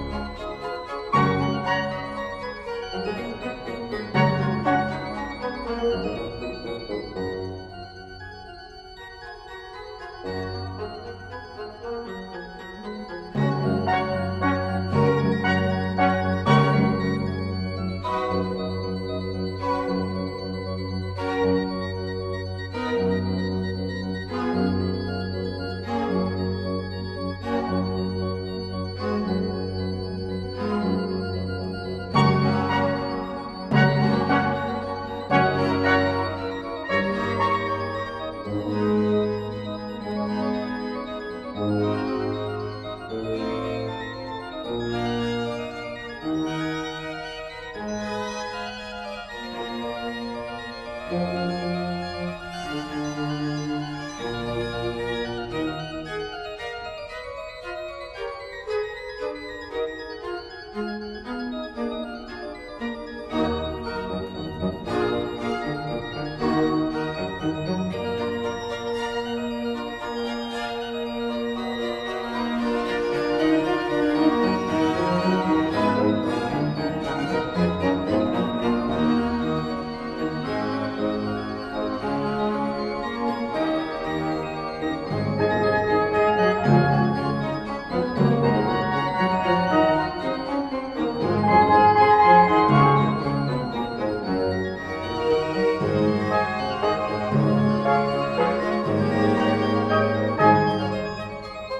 Música